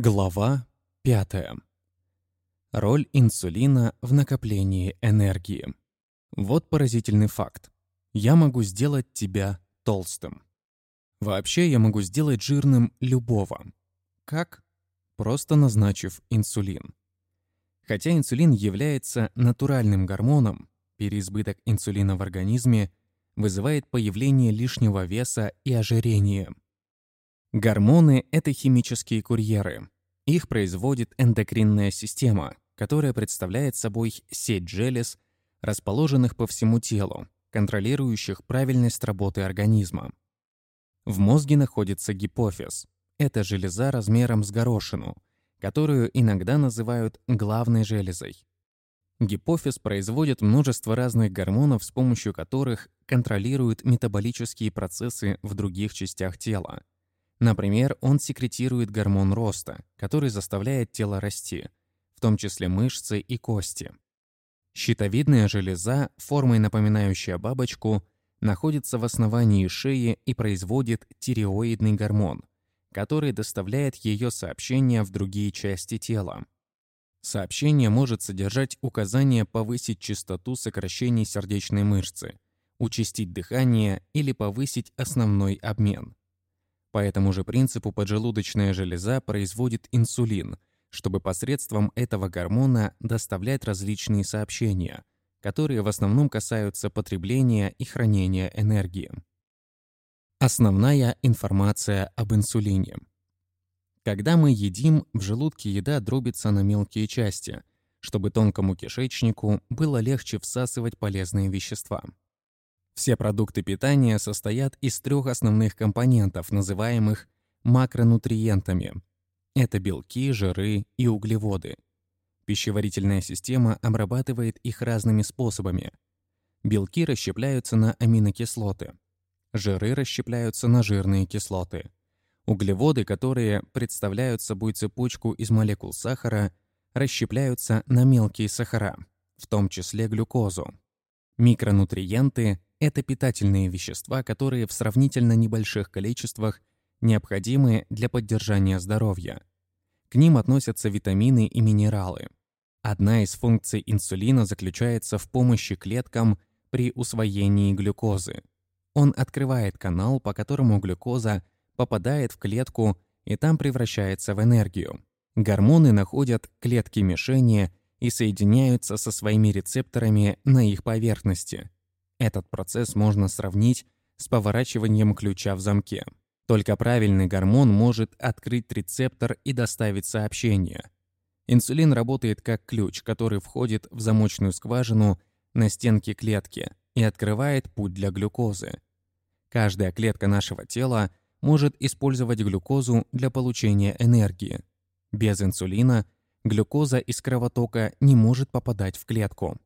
Глава 5. Роль инсулина в накоплении энергии. Вот поразительный факт. Я могу сделать тебя толстым. Вообще я могу сделать жирным любого. Как? Просто назначив инсулин. Хотя инсулин является натуральным гормоном, переизбыток инсулина в организме вызывает появление лишнего веса и ожирения – Гормоны — это химические курьеры. Их производит эндокринная система, которая представляет собой сеть желез, расположенных по всему телу, контролирующих правильность работы организма. В мозге находится гипофиз. Это железа размером с горошину, которую иногда называют главной железой. Гипофиз производит множество разных гормонов, с помощью которых контролирует метаболические процессы в других частях тела. Например, он секретирует гормон роста, который заставляет тело расти, в том числе мышцы и кости. Щитовидная железа, формой напоминающая бабочку, находится в основании шеи и производит тиреоидный гормон, который доставляет ее сообщения в другие части тела. Сообщение может содержать указание повысить частоту сокращений сердечной мышцы, участить дыхание или повысить основной обмен. По этому же принципу поджелудочная железа производит инсулин, чтобы посредством этого гормона доставлять различные сообщения, которые в основном касаются потребления и хранения энергии. Основная информация об инсулине. Когда мы едим, в желудке еда дробится на мелкие части, чтобы тонкому кишечнику было легче всасывать полезные вещества. Все продукты питания состоят из трех основных компонентов, называемых макронутриентами. Это белки, жиры и углеводы. Пищеварительная система обрабатывает их разными способами. Белки расщепляются на аминокислоты. Жиры расщепляются на жирные кислоты. Углеводы, которые представляют собой цепочку из молекул сахара, расщепляются на мелкие сахара, в том числе глюкозу. Микронутриенты это питательные вещества, которые в сравнительно небольших количествах необходимы для поддержания здоровья. К ним относятся витамины и минералы. Одна из функций инсулина заключается в помощи клеткам при усвоении глюкозы. Он открывает канал, по которому глюкоза попадает в клетку и там превращается в энергию. Гормоны находят клетки мишени и соединяются со своими рецепторами на их поверхности. Этот процесс можно сравнить с поворачиванием ключа в замке. Только правильный гормон может открыть рецептор и доставить сообщение. Инсулин работает как ключ, который входит в замочную скважину на стенке клетки и открывает путь для глюкозы. Каждая клетка нашего тела может использовать глюкозу для получения энергии. Без инсулина глюкоза из кровотока не может попадать в клетку.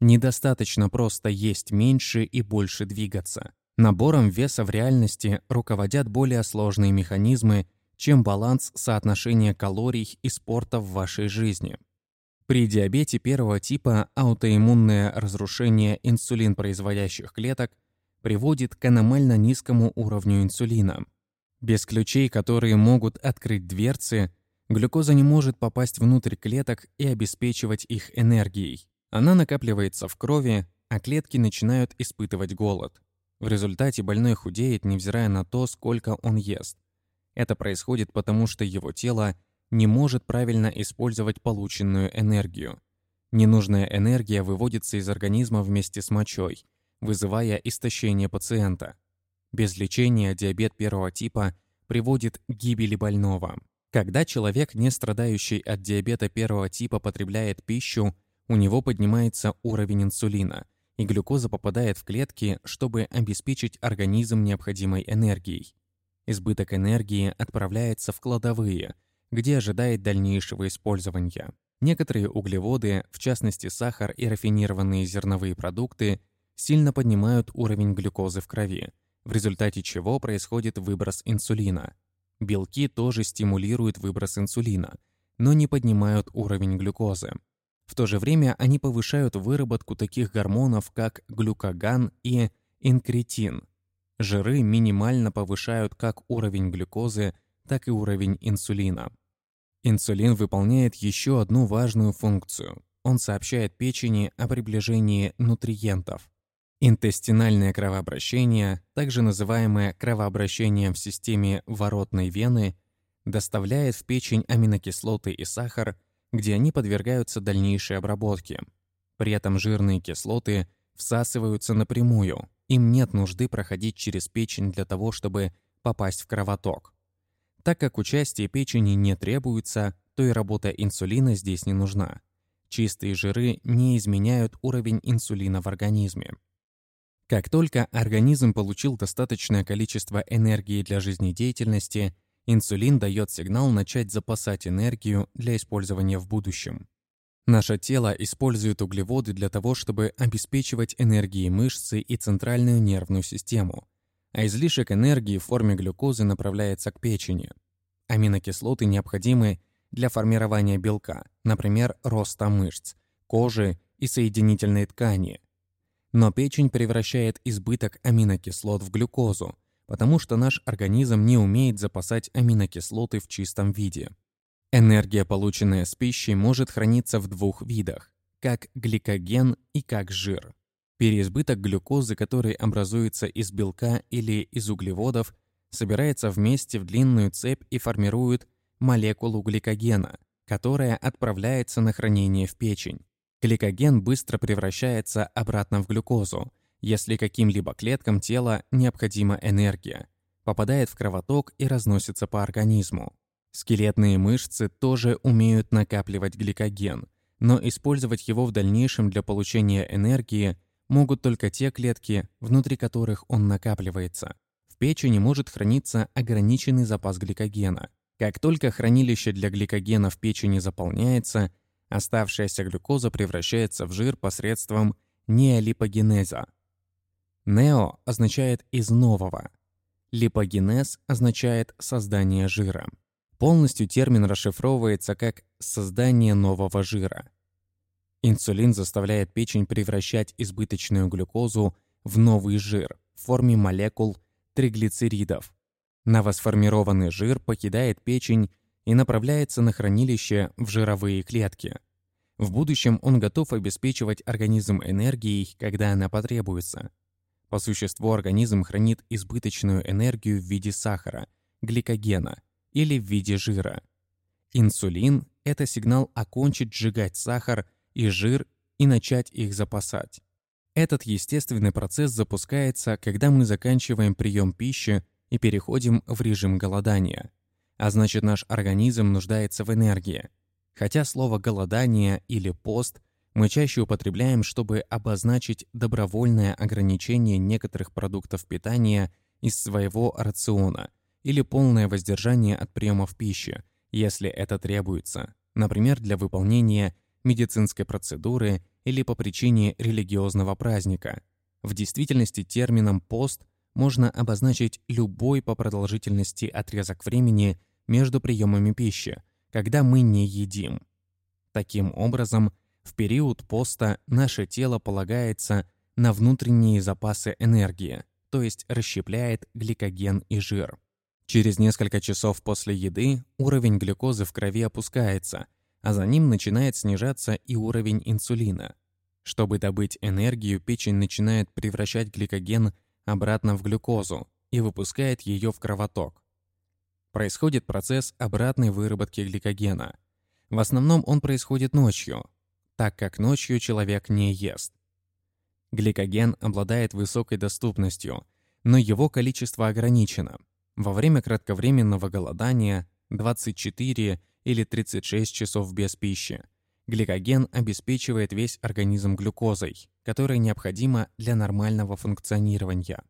Недостаточно просто есть меньше и больше двигаться. Набором веса в реальности руководят более сложные механизмы, чем баланс соотношения калорий и спорта в вашей жизни. При диабете первого типа аутоиммунное разрушение инсулин-производящих клеток приводит к аномально низкому уровню инсулина. Без ключей, которые могут открыть дверцы, глюкоза не может попасть внутрь клеток и обеспечивать их энергией. Она накапливается в крови, а клетки начинают испытывать голод. В результате больной худеет, невзирая на то, сколько он ест. Это происходит потому, что его тело не может правильно использовать полученную энергию. Ненужная энергия выводится из организма вместе с мочой, вызывая истощение пациента. Без лечения диабет первого типа приводит к гибели больного. Когда человек, не страдающий от диабета первого типа, потребляет пищу, у него поднимается уровень инсулина, и глюкоза попадает в клетки, чтобы обеспечить организм необходимой энергией. Избыток энергии отправляется в кладовые, где ожидает дальнейшего использования. Некоторые углеводы, в частности сахар и рафинированные зерновые продукты, сильно поднимают уровень глюкозы в крови, в результате чего происходит выброс инсулина. Белки тоже стимулируют выброс инсулина, но не поднимают уровень глюкозы. В то же время они повышают выработку таких гормонов, как глюкаган и инкретин. Жиры минимально повышают как уровень глюкозы, так и уровень инсулина. Инсулин выполняет еще одну важную функцию. Он сообщает печени о приближении нутриентов. Интестинальное кровообращение, также называемое кровообращением в системе воротной вены, доставляет в печень аминокислоты и сахар, где они подвергаются дальнейшей обработке. При этом жирные кислоты всасываются напрямую, им нет нужды проходить через печень для того, чтобы попасть в кровоток. Так как участие печени не требуется, то и работа инсулина здесь не нужна. Чистые жиры не изменяют уровень инсулина в организме. Как только организм получил достаточное количество энергии для жизнедеятельности, инсулин дает сигнал начать запасать энергию для использования в будущем. Наше тело использует углеводы для того, чтобы обеспечивать энергией мышцы и центральную нервную систему, а излишек энергии в форме глюкозы направляется к печени. Аминокислоты необходимы для формирования белка, например, роста мышц, кожи и соединительной ткани, но печень превращает избыток аминокислот в глюкозу, потому что наш организм не умеет запасать аминокислоты в чистом виде. Энергия, полученная с пищей, может храниться в двух видах – как гликоген и как жир. Переизбыток глюкозы, который образуется из белка или из углеводов, собирается вместе в длинную цепь и формирует молекулу гликогена, которая отправляется на хранение в печень. Гликоген быстро превращается обратно в глюкозу, если каким-либо клеткам тела необходима энергия, попадает в кровоток и разносится по организму. Скелетные мышцы тоже умеют накапливать гликоген, но использовать его в дальнейшем для получения энергии могут только те клетки, внутри которых он накапливается. В печени может храниться ограниченный запас гликогена. Как только хранилище для гликогена в печени заполняется – Оставшаяся глюкоза превращается в жир посредством неолипогенеза. Нео означает «из нового». Липогенез означает «создание жира». Полностью термин расшифровывается как «создание нового жира». Инсулин заставляет печень превращать избыточную глюкозу в новый жир в форме молекул триглицеридов. Новосформированный жир покидает печень и направляется на хранилище в жировые клетки. В будущем он готов обеспечивать организм энергией, когда она потребуется. По существу организм хранит избыточную энергию в виде сахара, гликогена или в виде жира. Инсулин – это сигнал окончить сжигать сахар и жир и начать их запасать. Этот естественный процесс запускается, когда мы заканчиваем прием пищи и переходим в режим голодания – а значит наш организм нуждается в энергии. Хотя слово «голодание» или «пост» мы чаще употребляем, чтобы обозначить добровольное ограничение некоторых продуктов питания из своего рациона или полное воздержание от приемов пищи, если это требуется, например, для выполнения медицинской процедуры или по причине религиозного праздника. В действительности термином «пост» можно обозначить любой по продолжительности отрезок времени между приемами пищи, когда мы не едим. Таким образом, в период поста наше тело полагается на внутренние запасы энергии, то есть расщепляет гликоген и жир. Через несколько часов после еды уровень глюкозы в крови опускается, а за ним начинает снижаться и уровень инсулина. Чтобы добыть энергию, печень начинает превращать гликоген обратно в глюкозу и выпускает ее в кровоток. Происходит процесс обратной выработки гликогена. В основном он происходит ночью, так как ночью человек не ест. Гликоген обладает высокой доступностью, но его количество ограничено. Во время кратковременного голодания 24 или 36 часов без пищи гликоген обеспечивает весь организм глюкозой, которая необходима для нормального функционирования.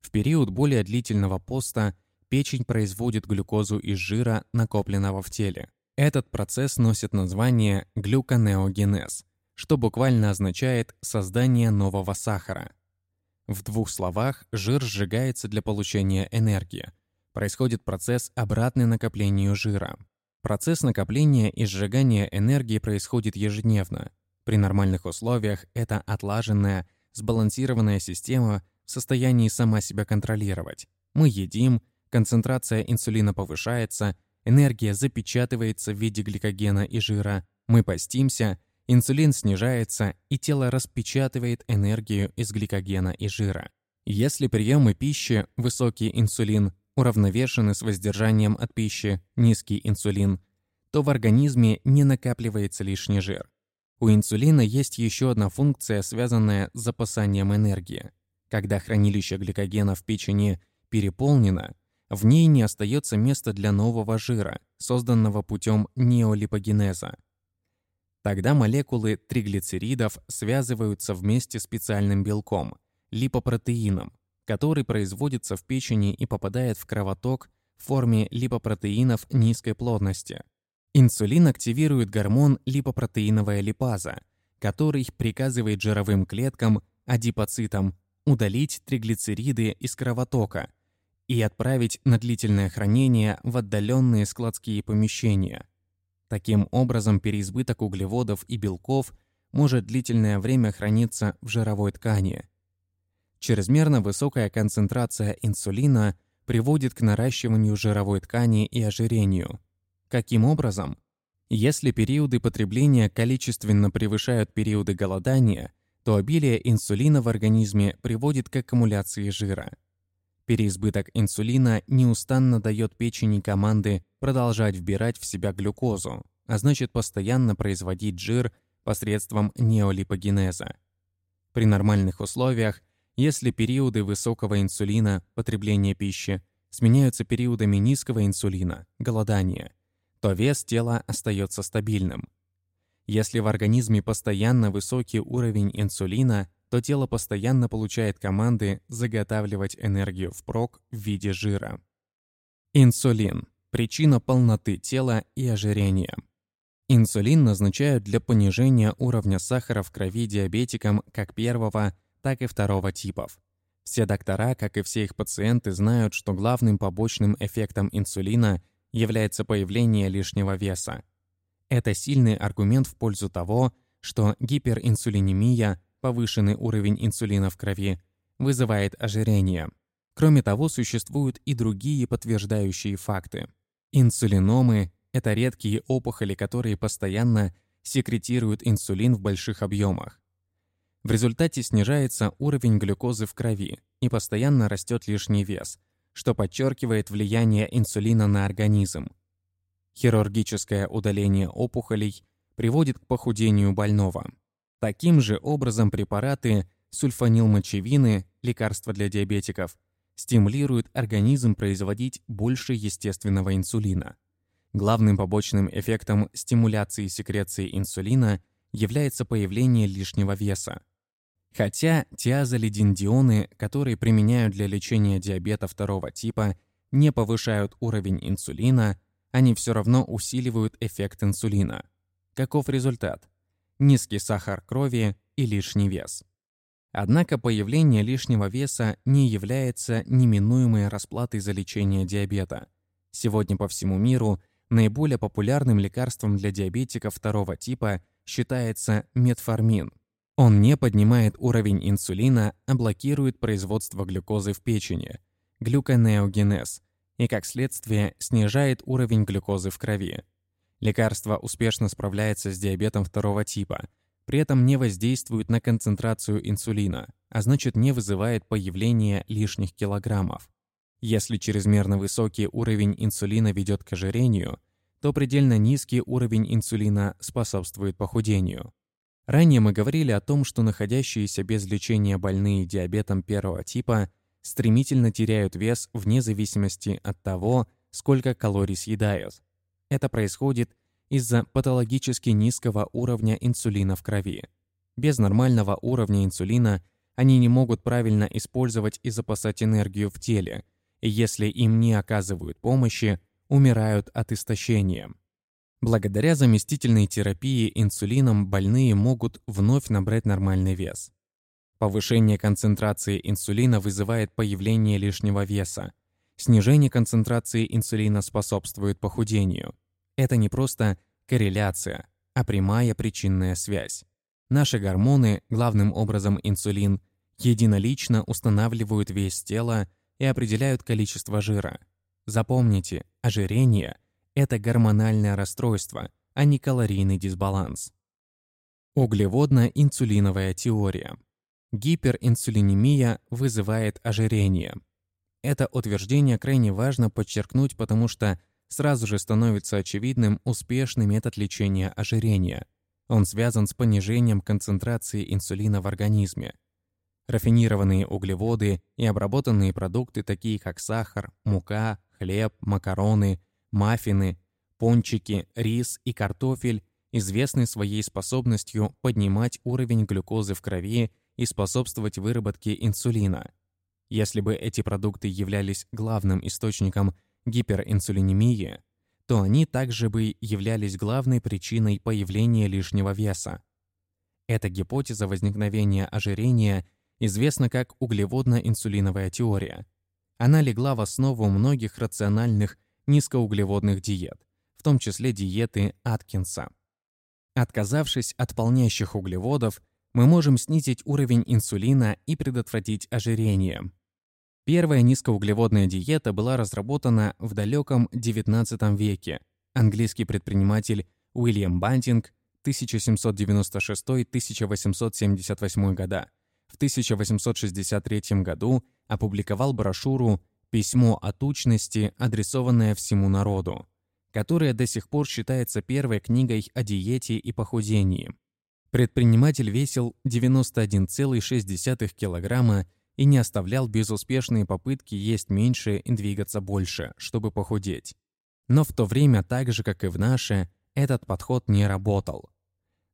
В период более длительного поста печень производит глюкозу из жира, накопленного в теле. Этот процесс носит название глюконеогенез, что буквально означает «создание нового сахара». В двух словах, жир сжигается для получения энергии. Происходит процесс обратный накоплению жира. Процесс накопления и сжигания энергии происходит ежедневно. При нормальных условиях это отлаженная, сбалансированная система в состоянии сама себя контролировать. Мы едим, концентрация инсулина повышается, энергия запечатывается в виде гликогена и жира, мы постимся, инсулин снижается, и тело распечатывает энергию из гликогена и жира. Если приемы пищи, высокий инсулин, уравновешены с воздержанием от пищи, низкий инсулин, то в организме не накапливается лишний жир. У инсулина есть еще одна функция, связанная с запасанием энергии. Когда хранилище гликогена в печени переполнено, в ней не остается места для нового жира, созданного путем неолипогенеза. Тогда молекулы триглицеридов связываются вместе специальным белком – липопротеином, который производится в печени и попадает в кровоток в форме липопротеинов низкой плотности. Инсулин активирует гормон липопротеиновая липаза, который приказывает жировым клеткам, адипоцитам, удалить триглицериды из кровотока и отправить на длительное хранение в отдаленные складские помещения. Таким образом, переизбыток углеводов и белков может длительное время храниться в жировой ткани. Чрезмерно высокая концентрация инсулина приводит к наращиванию жировой ткани и ожирению – Каким образом? Если периоды потребления количественно превышают периоды голодания, то обилие инсулина в организме приводит к аккумуляции жира. Переизбыток инсулина неустанно дает печени команды продолжать вбирать в себя глюкозу, а значит постоянно производить жир посредством неолипогенеза. При нормальных условиях, если периоды высокого инсулина, потребления пищи, сменяются периодами низкого инсулина, голодания – то вес тела остается стабильным. Если в организме постоянно высокий уровень инсулина, то тело постоянно получает команды заготавливать энергию впрок в виде жира. Инсулин – причина полноты тела и ожирения. Инсулин назначают для понижения уровня сахара в крови диабетикам как первого, так и второго типов. Все доктора, как и все их пациенты, знают, что главным побочным эффектом инсулина является появление лишнего веса. Это сильный аргумент в пользу того, что гиперинсулинемия, повышенный уровень инсулина в крови, вызывает ожирение. Кроме того, существуют и другие подтверждающие факты. Инсулиномы – это редкие опухоли, которые постоянно секретируют инсулин в больших объемах. В результате снижается уровень глюкозы в крови и постоянно растет лишний вес – что подчеркивает влияние инсулина на организм. Хирургическое удаление опухолей приводит к похудению больного. Таким же образом препараты сульфанилмочевины, лекарства для диабетиков, стимулируют организм производить больше естественного инсулина. Главным побочным эффектом стимуляции секреции инсулина является появление лишнего веса. Хотя тиазолидиндионы, которые применяют для лечения диабета второго типа, не повышают уровень инсулина, они все равно усиливают эффект инсулина. Каков результат? Низкий сахар крови и лишний вес. Однако появление лишнего веса не является неминуемой расплатой за лечение диабета. Сегодня по всему миру наиболее популярным лекарством для диабетиков второго типа считается метформин – он не поднимает уровень инсулина, а блокирует производство глюкозы в печени, глюконеогенез, и как следствие снижает уровень глюкозы в крови. Лекарство успешно справляется с диабетом второго типа, при этом не воздействует на концентрацию инсулина, а значит не вызывает появления лишних килограммов. Если чрезмерно высокий уровень инсулина ведет к ожирению, то предельно низкий уровень инсулина способствует похудению. Ранее мы говорили о том, что находящиеся без лечения больные диабетом первого типа стремительно теряют вес вне зависимости от того, сколько калорий съедают. Это происходит из-за патологически низкого уровня инсулина в крови. Без нормального уровня инсулина они не могут правильно использовать и запасать энергию в теле, и если им не оказывают помощи, умирают от истощения. Благодаря заместительной терапии инсулином больные могут вновь набрать нормальный вес. Повышение концентрации инсулина вызывает появление лишнего веса. Снижение концентрации инсулина способствует похудению. Это не просто корреляция, а прямая причинная связь. Наши гормоны, главным образом инсулин, единолично устанавливают вес тела и определяют количество жира. Запомните, ожирение –– это гормональное расстройство, а не калорийный дисбаланс. Углеводно-инсулиновая теория. Гиперинсулинемия вызывает ожирение. Это утверждение крайне важно подчеркнуть, потому что сразу же становится очевидным успешный метод лечения ожирения. Он связан с понижением концентрации инсулина в организме. Рафинированные углеводы и обработанные продукты, такие как сахар, мука, хлеб, макароны, маффины, пончики, рис и картофель, известны своей способностью поднимать уровень глюкозы в крови и способствовать выработке инсулина. Если бы эти продукты являлись главным источником гиперинсулинемии, то они также бы являлись главной причиной появления лишнего веса. Эта гипотеза возникновения ожирения известна как углеводно-инсулиновая теория. Она легла в основу многих рациональных низкоуглеводных диет, в том числе диеты Аткинса. Отказавшись от полнящих углеводов, мы можем снизить уровень инсулина и предотвратить ожирение. Первая низкоуглеводная диета была разработана в далеком XIX веке. Английский предприниматель Уильям Бантинг 1796-1878 года в 1863 году опубликовал брошюру «Письмо о тучности, адресованное всему народу», которая до сих пор считается первой книгой о диете и похудении. Предприниматель весил 91,6 килограмма и не оставлял безуспешные попытки есть меньше и двигаться больше, чтобы похудеть. Но в то время, так же как и в наше, этот подход не работал.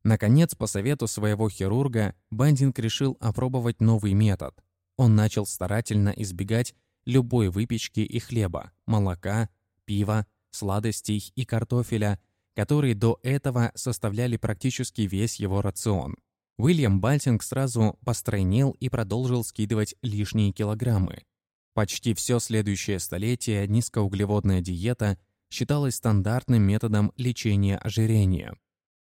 Наконец, по совету своего хирурга, Бандинг решил опробовать новый метод. Он начал старательно избегать любой выпечки и хлеба, молока, пива, сладостей и картофеля, которые до этого составляли практически весь его рацион. Уильям Бальтинг сразу постройнел и продолжил скидывать лишние килограммы. Почти все следующее столетие низкоуглеводная диета считалась стандартным методом лечения ожирения.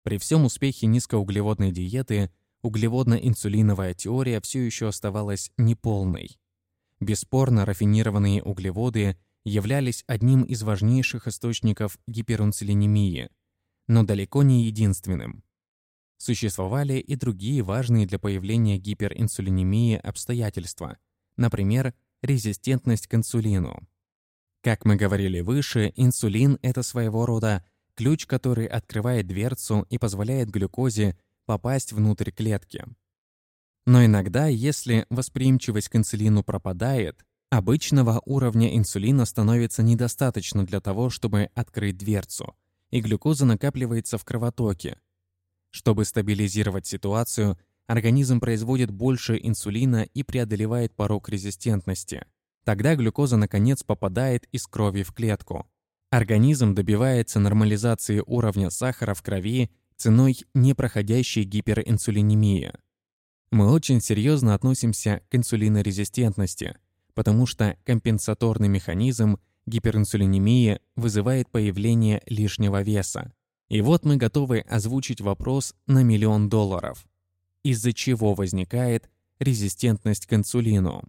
При всем успехе низкоуглеводной диеты углеводно-инсулиновая теория все еще оставалась неполной. Бесспорно, рафинированные углеводы являлись одним из важнейших источников гиперинсулинемии, но далеко не единственным. Существовали и другие важные для появления гиперинсулинемии обстоятельства, например, резистентность к инсулину. Как мы говорили выше, инсулин – это своего рода ключ, который открывает дверцу и позволяет глюкозе попасть внутрь клетки. Но иногда, если восприимчивость к инсулину пропадает, обычного уровня инсулина становится недостаточно для того, чтобы открыть дверцу, и глюкоза накапливается в кровотоке, чтобы стабилизировать ситуацию, организм производит больше инсулина и преодолевает порог резистентности. Тогда глюкоза наконец попадает из крови в клетку. Организм добивается нормализации уровня сахара в крови ценой непроходящей гиперинсулинемии. Мы очень серьезно относимся к инсулинорезистентности, потому что компенсаторный механизм гиперинсулинемии вызывает появление лишнего веса. И вот мы готовы озвучить вопрос на миллион долларов. Из-за чего возникает резистентность к инсулину?